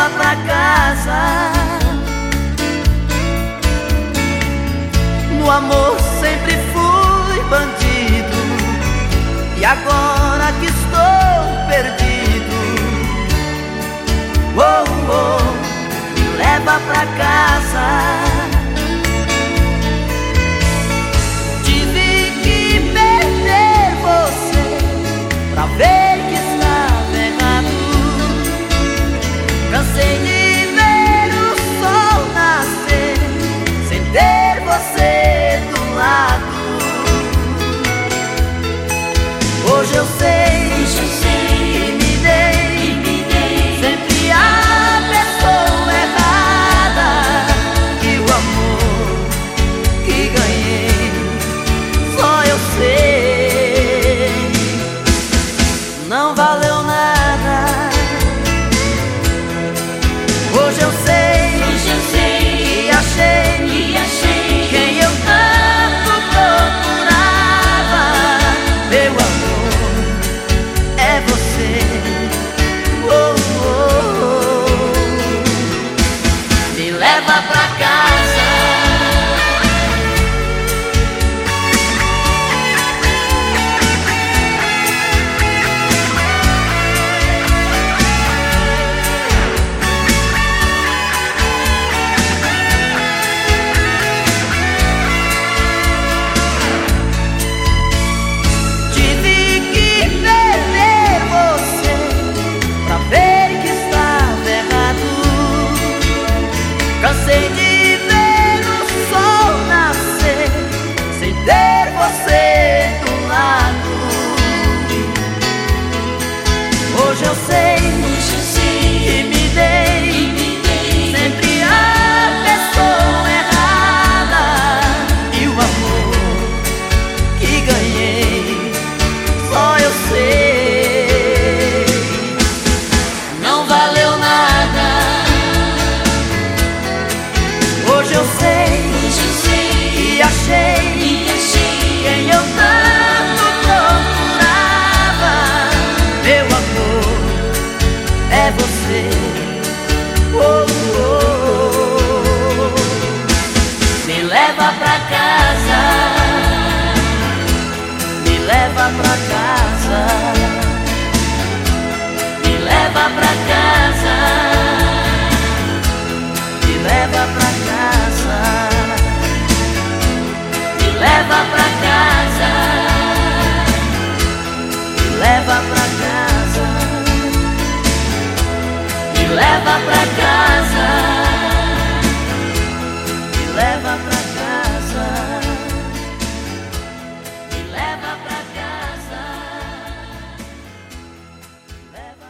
leva pra casa. No amor sempre fui bandido. E agora que estou perdido. Oh, oh, me leva pra casa. Valeu Hoje eu sei Hoje eu sei que me dei. Me dei sempre a pessoa errada e o amor que ganhei só eu sei. Não valeu nada. Hoje eu sei Hoje eu sei e achei e achei quem eu tanto leva pra casa. Me leva pra casa. Me leva pra casa. Me leva pra casa. Me leva pra casa. Me leva pra casa